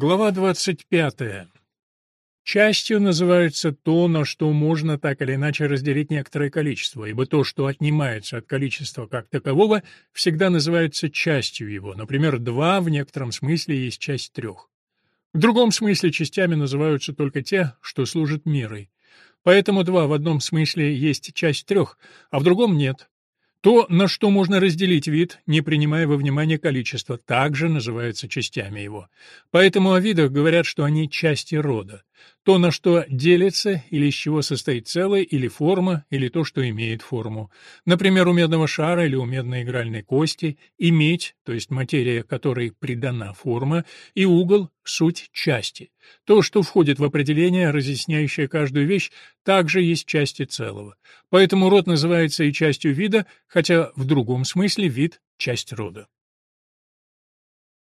Глава 25. Частью называется то, на что можно так или иначе разделить некоторое количество, ибо то, что отнимается от количества как такового, всегда называется частью его. Например, два в некотором смысле есть часть трех. В другом смысле частями называются только те, что служат мерой. Поэтому два в одном смысле есть часть трех, а в другом нет. То, на что можно разделить вид, не принимая во внимание количество, также называется частями его. Поэтому о видах говорят, что они части рода. То, на что делится или из чего состоит целое, или форма, или то, что имеет форму. Например, у медного шара или у медной игральной кости и медь, то есть материя, которой придана форма, и угол — суть части. То, что входит в определение, разъясняющее каждую вещь, также есть части целого. Поэтому род называется и частью вида, хотя в другом смысле вид — часть рода.